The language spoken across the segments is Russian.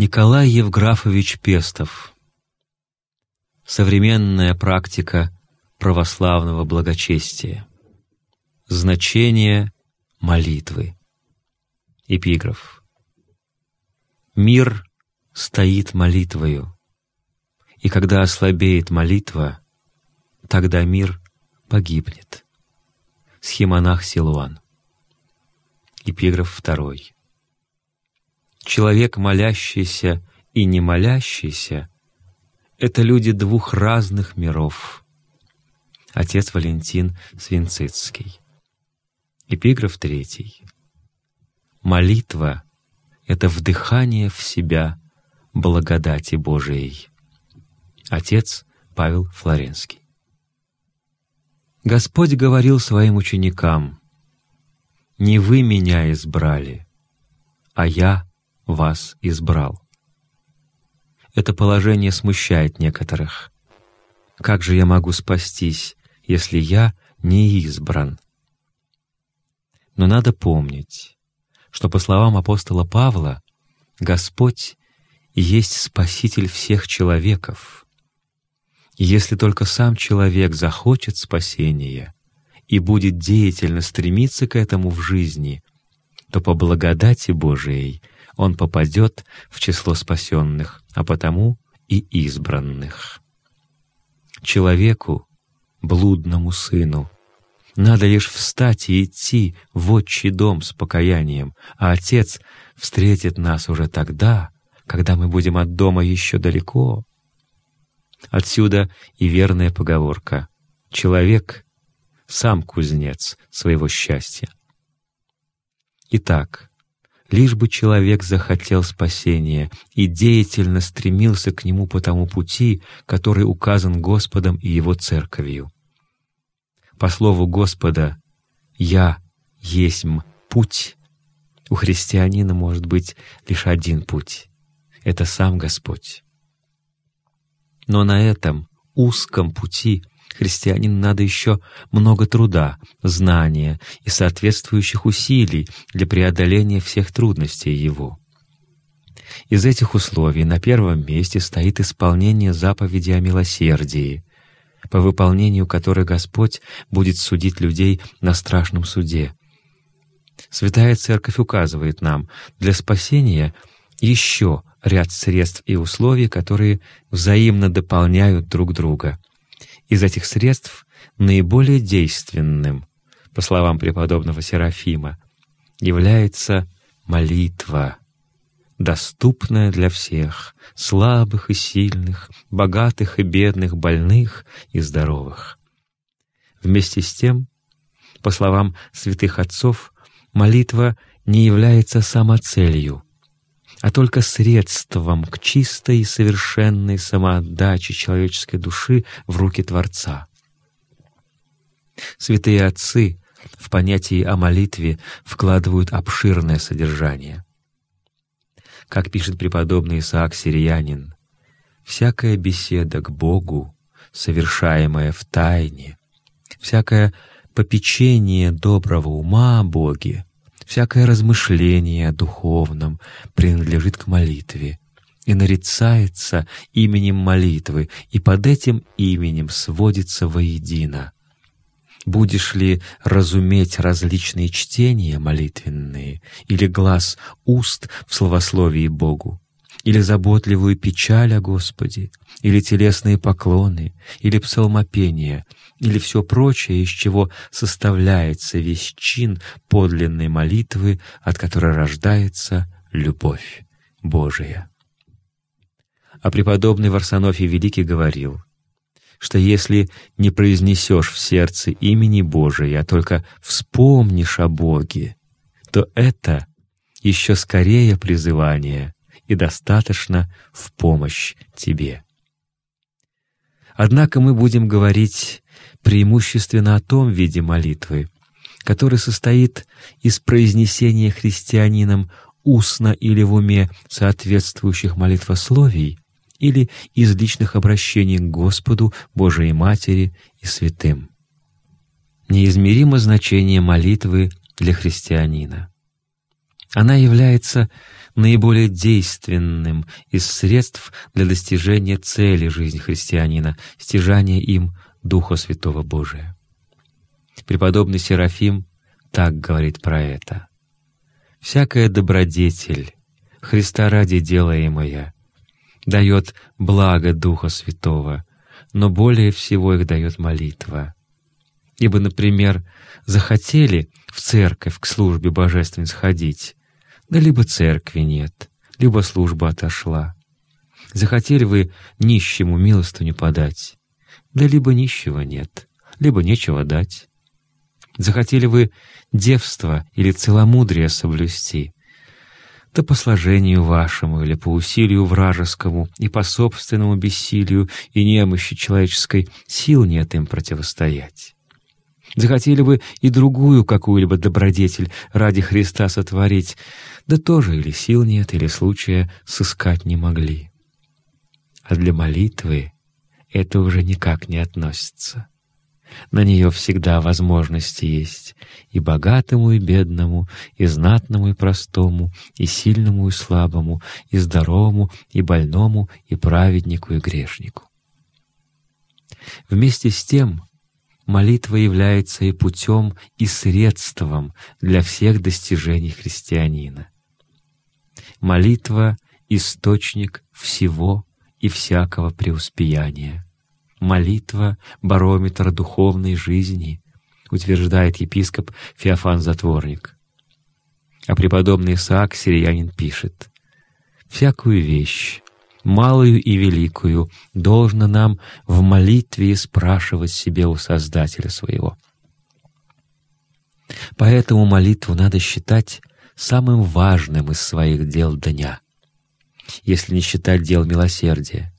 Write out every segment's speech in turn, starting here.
Николай Евграфович Пестов. Современная практика православного благочестия. Значение молитвы. Эпиграф. Мир стоит молитвою, и когда ослабеет молитва, тогда мир погибнет. Схемонах Силуан Эпиграф второй Человек, молящийся и не молящийся — это люди двух разных миров. Отец Валентин Свинцицкий. Эпиграф третий. Молитва — это вдыхание в себя благодати Божией. Отец Павел Флоренский. Господь говорил своим ученикам, «Не вы меня избрали, а я вас избрал. Это положение смущает некоторых. Как же я могу спастись, если я не избран? Но надо помнить, что, по словам апостола Павла, Господь есть Спаситель всех человеков. И если только сам человек захочет спасения и будет деятельно стремиться к этому в жизни, то по благодати Божией — он попадет в число спасенных, а потому и избранных. Человеку, блудному сыну, надо лишь встать и идти в отчий дом с покаянием, а Отец встретит нас уже тогда, когда мы будем от дома еще далеко. Отсюда и верная поговорка «Человек — сам кузнец своего счастья». Итак, лишь бы человек захотел спасения и деятельно стремился к нему по тому пути, который указан Господом и Его Церковью. По слову Господа «Я есмь путь» у христианина может быть лишь один путь — это сам Господь. Но на этом узком пути — христианину надо еще много труда, знания и соответствующих усилий для преодоления всех трудностей его. Из этих условий на первом месте стоит исполнение заповеди о милосердии, по выполнению которой Господь будет судить людей на страшном суде. Святая Церковь указывает нам для спасения еще ряд средств и условий, которые взаимно дополняют друг друга. Из этих средств наиболее действенным, по словам преподобного Серафима, является молитва, доступная для всех, слабых и сильных, богатых и бедных, больных и здоровых. Вместе с тем, по словам святых отцов, молитва не является самоцелью — а только средством к чистой и совершенной самоотдаче человеческой души в руки Творца. Святые Отцы в понятии о молитве вкладывают обширное содержание. Как пишет преподобный Исаак Сириянин, «Всякая беседа к Богу, совершаемая в тайне, всякое попечение доброго ума о Боге, всякое размышление о духовном принадлежит к молитве и нарицается именем молитвы, и под этим именем сводится воедино. Будешь ли разуметь различные чтения молитвенные, или глаз уст в словословии Богу, или заботливую печаль о Господе, или телесные поклоны, или псалмопение — или все прочее, из чего составляется весь чин подлинной молитвы, от которой рождается любовь Божия. А преподобный Варсонофий Великий говорил, что если не произнесешь в сердце имени Божия, а только вспомнишь о Боге, то это еще скорее призывание и достаточно в помощь тебе. Однако мы будем говорить преимущественно о том виде молитвы, который состоит из произнесения христианином устно или в уме соответствующих молитвословий или из личных обращений к Господу, Божией Матери и святым. Неизмеримо значение молитвы для христианина. Она является наиболее действенным из средств для достижения цели жизни христианина, стяжания им Духа Святого Божия. Преподобный Серафим так говорит про это. «Всякая добродетель, Христа ради делаемая, дает благо Духа Святого, но более всего их дает молитва. Ибо, например, захотели в церковь к службе божественной сходить, да либо церкви нет, либо служба отошла. Захотели вы нищему милостыню подать, да либо нищего нет, либо нечего дать. Захотели вы девство или целомудрие соблюсти, да по сложению вашему или по усилию вражескому и по собственному бессилию и немощи человеческой сил нет им противостоять. Захотели бы и другую какую-либо добродетель ради Христа сотворить, да тоже или сил нет, или случая сыскать не могли. А для молитвы это уже никак не относится. На нее всегда возможности есть и богатому, и бедному, и знатному, и простому, и сильному, и слабому, и здоровому, и больному, и праведнику, и грешнику. Вместе с тем молитва является и путем, и средством для всех достижений христианина. Молитва — источник всего и всякого преуспеяния. Молитва — барометр духовной жизни, утверждает епископ Феофан Затворник. А преподобный Исаак Сириянин пишет, «Всякую вещь, малую и великую, должно нам в молитве спрашивать себе у Создателя своего». Поэтому молитву надо считать самым важным из своих дел дня, если не считать дел милосердия.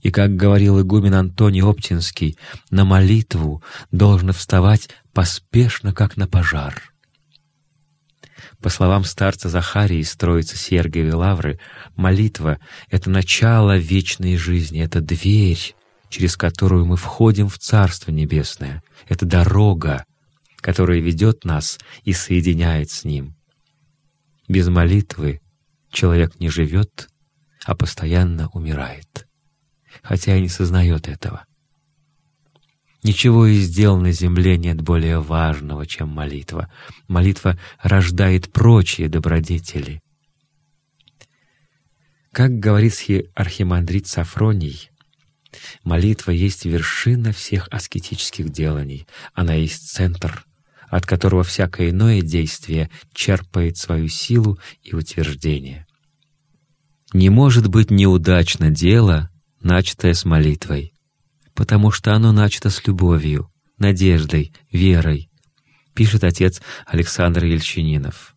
И, как говорил игумен Антоний Оптинский, на молитву должно вставать поспешно, как на пожар. По словам старца Захарии, строится Сергиевой лавры, молитва — это начало вечной жизни, это дверь, через которую мы входим в Царство Небесное, это дорога, которая ведет нас и соединяет с Ним. Без молитвы человек не живет, а постоянно умирает, хотя и не сознает этого. Ничего из дел на земле нет более важного, чем молитва. Молитва рождает прочие добродетели. Как говорит архимандрит Сафроний, молитва есть вершина всех аскетических деланий, она есть центр — от которого всякое иное действие черпает свою силу и утверждение. Не может быть неудачно дело, начатое с молитвой, потому что оно начато с любовью, надеждой, верой, пишет отец Александр Ельчининов.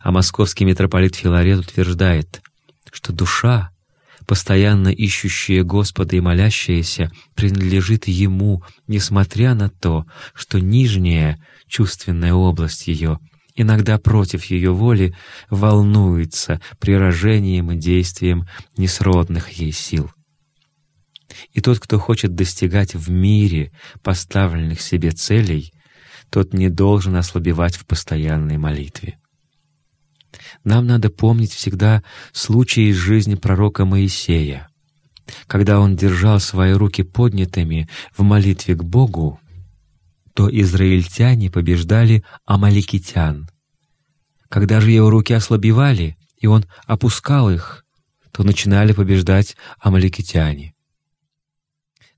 А московский митрополит Филарет утверждает, что душа, постоянно ищущая Господа и молящаяся, принадлежит Ему, несмотря на то, что нижняя, чувственная область ее, иногда против ее воли, волнуется при рожением и действием несродных ей сил. И тот, кто хочет достигать в мире поставленных себе целей, тот не должен ослабевать в постоянной молитве. Нам надо помнить всегда случаи из жизни пророка Моисея. Когда он держал свои руки поднятыми в молитве к Богу, то израильтяне побеждали амаликитян. Когда же его руки ослабевали, и он опускал их, то начинали побеждать амаликитяне.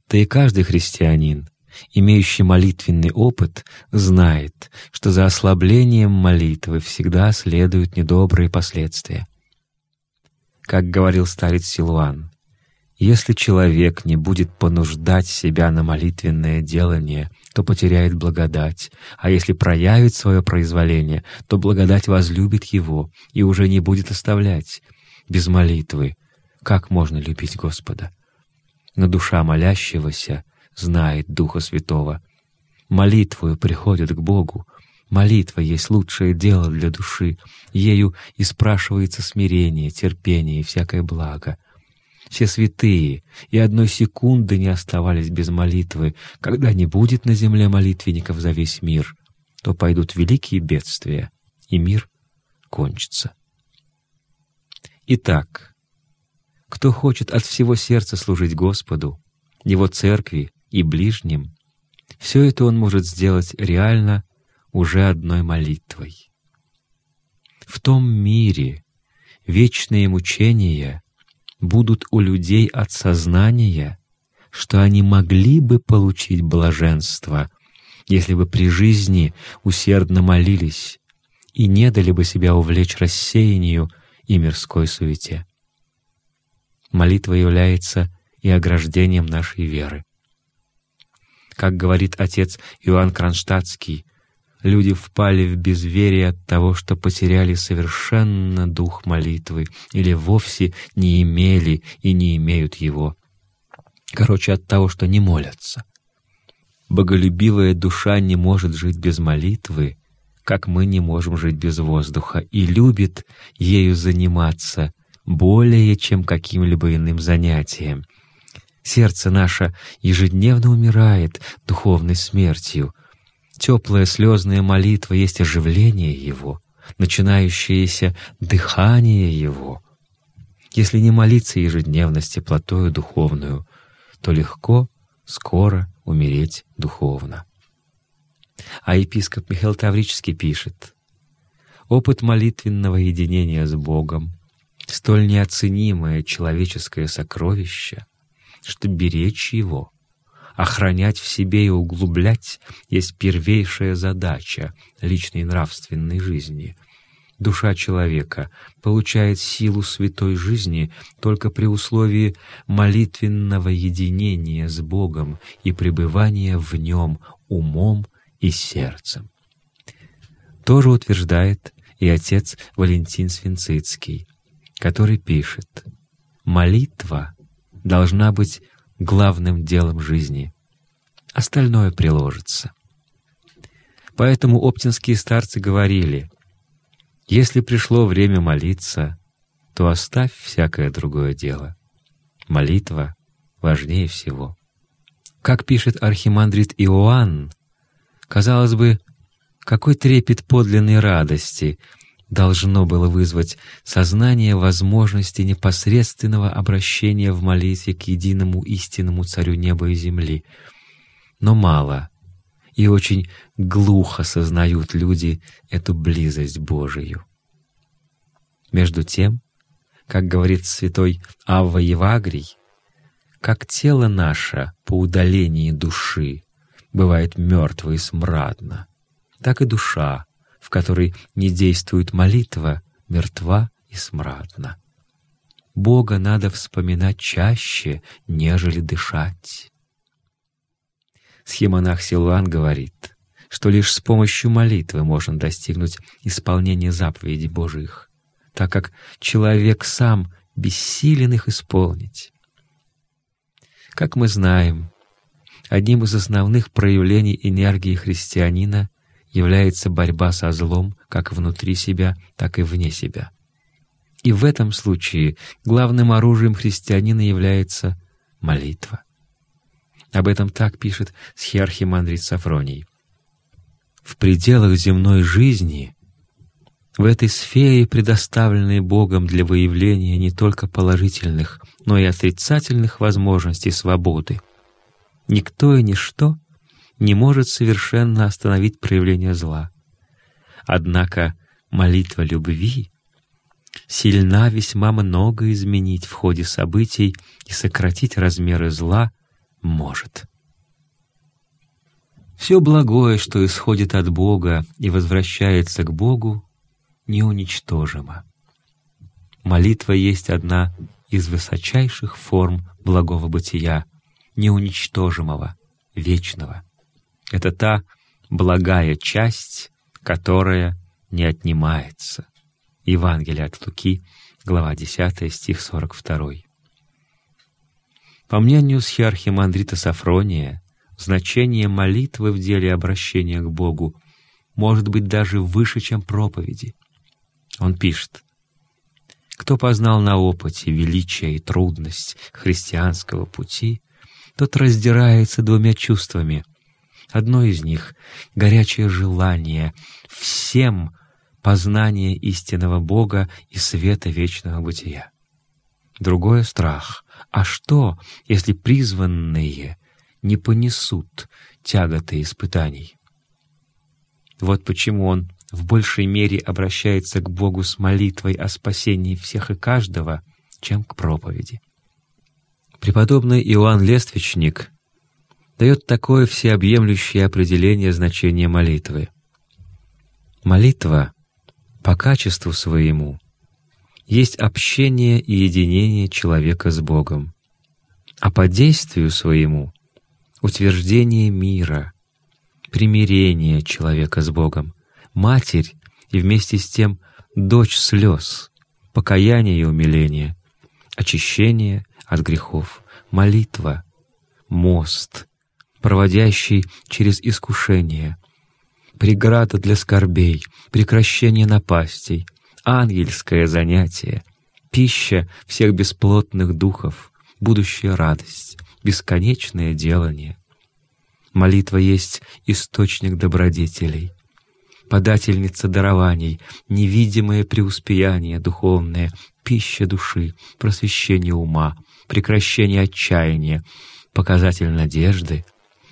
Да и каждый христианин, имеющий молитвенный опыт, знает, что за ослаблением молитвы всегда следуют недобрые последствия. Как говорил старец Силуан, если человек не будет понуждать себя на молитвенное делание, то потеряет благодать, а если проявит свое произволение, то благодать возлюбит его и уже не будет оставлять. Без молитвы как можно любить Господа? Но душа молящегося знает Духа Святого. Молитвою приходит к Богу. Молитва есть лучшее дело для души. Ею и спрашивается смирение, терпение и всякое благо — все святые и одной секунды не оставались без молитвы. Когда не будет на земле молитвенников за весь мир, то пойдут великие бедствия, и мир кончится. Итак, кто хочет от всего сердца служить Господу, Его Церкви и ближним, все это он может сделать реально уже одной молитвой. В том мире вечные мучения будут у людей от сознания, что они могли бы получить блаженство, если бы при жизни усердно молились и не дали бы себя увлечь рассеянию и мирской суете. Молитва является и ограждением нашей веры. Как говорит отец Иоанн Кронштадтский, люди впали в безверие от того, что потеряли совершенно дух молитвы или вовсе не имели и не имеют его. Короче, от того, что не молятся. Боголюбивая душа не может жить без молитвы, как мы не можем жить без воздуха, и любит ею заниматься более, чем каким-либо иным занятием. Сердце наше ежедневно умирает духовной смертью. Теплая слезная молитва есть оживление его, начинающееся дыхание его. Если не молиться ежедневно с теплотою духовную, то легко, скоро умереть духовно. А епископ Михаил Таврический пишет, «Опыт молитвенного единения с Богом — столь неоценимое человеческое сокровище, что беречь его, охранять в себе и углублять есть первейшая задача личной нравственной жизни — душа человека получает силу святой жизни только при условии молитвенного единения с Богом и пребывания в Нем умом и сердцем. Тоже утверждает и отец Валентин Свинцицкий, который пишет «Молитва должна быть главным делом жизни, остальное приложится». Поэтому оптинские старцы говорили если пришло время молиться, то оставь всякое другое дело. Молитва важнее всего. Как пишет архимандрит Иоанн, казалось бы, какой трепет подлинной радости должно было вызвать сознание возможности непосредственного обращения в молитве к единому истинному Царю неба и земли. Но мало — и очень глухо сознают люди эту близость Божию. Между тем, как говорит святой Авва Евагрий, как тело наше по удалении души бывает мертво и смрадно, так и душа, в которой не действует молитва, мертва и смрадна. Бога надо вспоминать чаще, нежели дышать. Схемонах Силуан говорит, что лишь с помощью молитвы можно достигнуть исполнения заповедей Божьих, так как человек сам бессилен их исполнить. Как мы знаем, одним из основных проявлений энергии христианина является борьба со злом как внутри себя, так и вне себя. И в этом случае главным оружием христианина является молитва. Об этом так пишет схиархимандрит Сафроний. В пределах земной жизни, в этой сфере, предоставленной Богом для выявления не только положительных, но и отрицательных возможностей свободы, никто и ничто не может совершенно остановить проявление зла. Однако молитва любви сильна весьма много изменить в ходе событий и сократить размеры зла, может. Все благое, что исходит от Бога и возвращается к Богу, неуничтожимо. Молитва есть одна из высочайших форм благого бытия, неуничтожимого, вечного. Это та благая часть, которая не отнимается. Евангелие от Луки, глава 10, стих 42. По мнению схиархимандрита Сафрония, значение молитвы в деле обращения к Богу может быть даже выше, чем проповеди. Он пишет, «Кто познал на опыте величие и трудность христианского пути, тот раздирается двумя чувствами. Одно из них — горячее желание всем познание истинного Бога и света вечного бытия. Другое — страх. А что, если призванные не понесут тяготы испытаний? Вот почему он в большей мере обращается к Богу с молитвой о спасении всех и каждого, чем к проповеди. Преподобный Иоанн Лествичник дает такое всеобъемлющее определение значения молитвы. Молитва по качеству своему есть общение и единение человека с Богом, а по действию своему — утверждение мира, примирение человека с Богом, матерь и вместе с тем дочь слез, покаяние и умиление, очищение от грехов, молитва, мост, проводящий через искушение, преграда для скорбей, прекращение напастей, ангельское занятие, пища всех бесплотных духов, будущая радость, бесконечное делание. Молитва есть источник добродетелей, подательница дарований, невидимое преуспеяние духовное, пища души, просвещение ума, прекращение отчаяния, показатель надежды,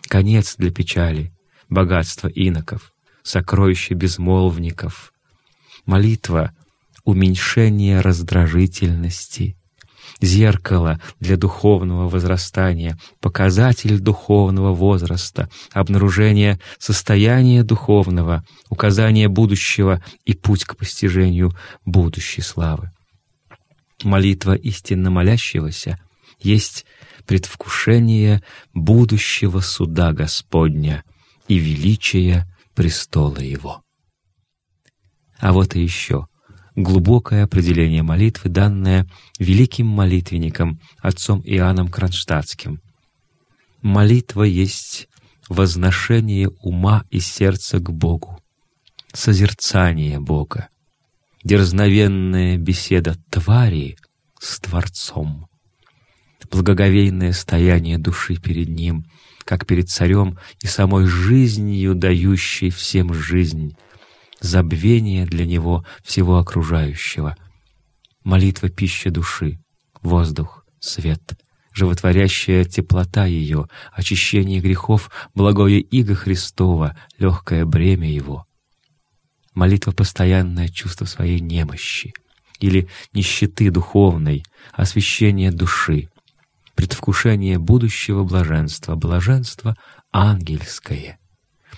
конец для печали, богатство иноков, сокровище безмолвников, молитва — уменьшение раздражительности, зеркало для духовного возрастания, показатель духовного возраста, обнаружение состояния духовного, указание будущего и путь к постижению будущей славы. Молитва истинно молящегося есть предвкушение будущего суда Господня и величия престола Его. А вот и еще глубокое определение молитвы, данное великим молитвенником, отцом Иоанном Кронштадтским. Молитва есть возношение ума и сердца к Богу, созерцание Бога, дерзновенная беседа твари с Творцом, благоговейное стояние души перед Ним, как перед Царем и самой жизнью, дающей всем жизнь, забвение для него всего окружающего. Молитва — пища души, воздух, свет, животворящая теплота ее, очищение грехов, благое иго Христова, легкое бремя его. Молитва — постоянное чувство своей немощи или нищеты духовной, освящение души, предвкушение будущего блаженства, блаженство ангельское —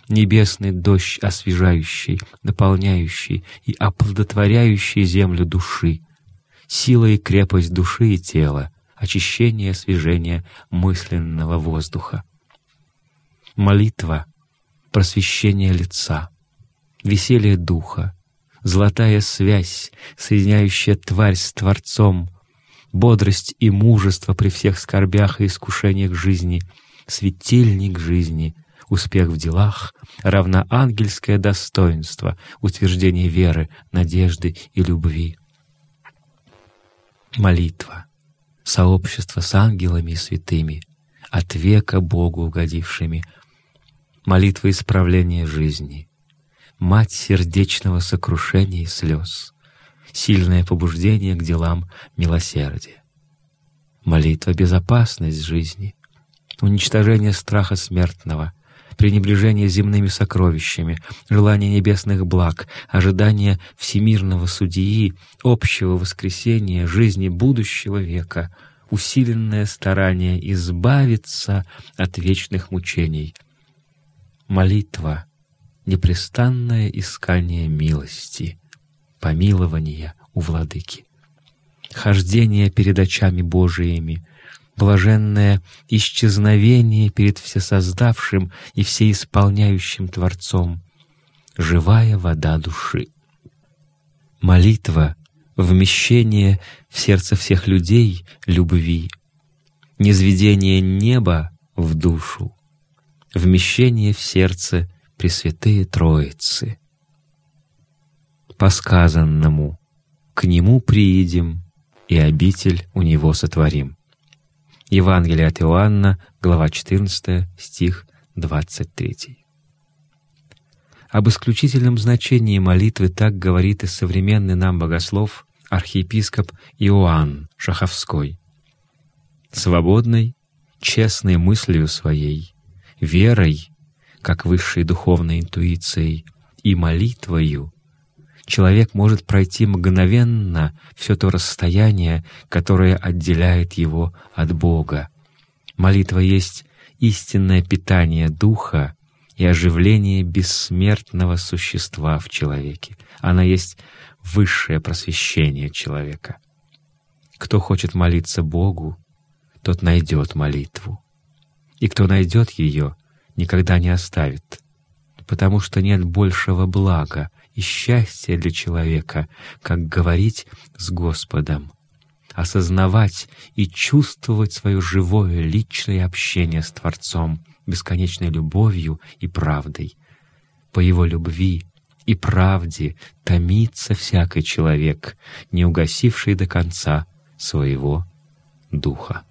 небесный дождь освежающий, наполняющий и оплодотворяющий землю души, сила и крепость души и тела, очищение и освежение мысленного воздуха. Молитва — просвещение лица, веселье духа, золотая связь, соединяющая тварь с Творцом, бодрость и мужество при всех скорбях и искушениях жизни, светильник жизни — успех в делах, равно ангельское достоинство, утверждение веры, надежды и любви. Молитва, сообщество с ангелами и святыми, от века Богу угодившими, молитва исправления жизни, мать сердечного сокрушения и слез, сильное побуждение к делам милосердия. Молитва — безопасность жизни, уничтожение страха смертного, пренебрежение земными сокровищами, желание небесных благ, ожидание всемирного судьи, общего воскресения, жизни будущего века, усиленное старание избавиться от вечных мучений. Молитва — непрестанное искание милости, помилования у Владыки. Хождение перед очами Божиими — блаженное исчезновение перед всесоздавшим и всеисполняющим Творцом, живая вода души. Молитва — вмещение в сердце всех людей любви, низведение неба в душу, вмещение в сердце Пресвятые Троицы. По сказанному «К Нему приидем, и обитель у Него сотворим». Евангелие от Иоанна, глава 14, стих 23. Об исключительном значении молитвы так говорит и современный нам богослов архиепископ Иоанн Шаховской. Свободной, честной мыслью своей, верой, как высшей духовной интуицией, и молитвою человек может пройти мгновенно все то расстояние, которое отделяет его от Бога. Молитва есть истинное питание духа и оживление бессмертного существа в человеке. Она есть высшее просвещение человека. Кто хочет молиться Богу, тот найдет молитву. И кто найдет ее, никогда не оставит, потому что нет большего блага и счастья для человека, как говорить с Господом осознавать и чувствовать свое живое личное общение с Творцом, бесконечной любовью и правдой. По Его любви и правде томится всякий человек, не угасивший до конца своего духа.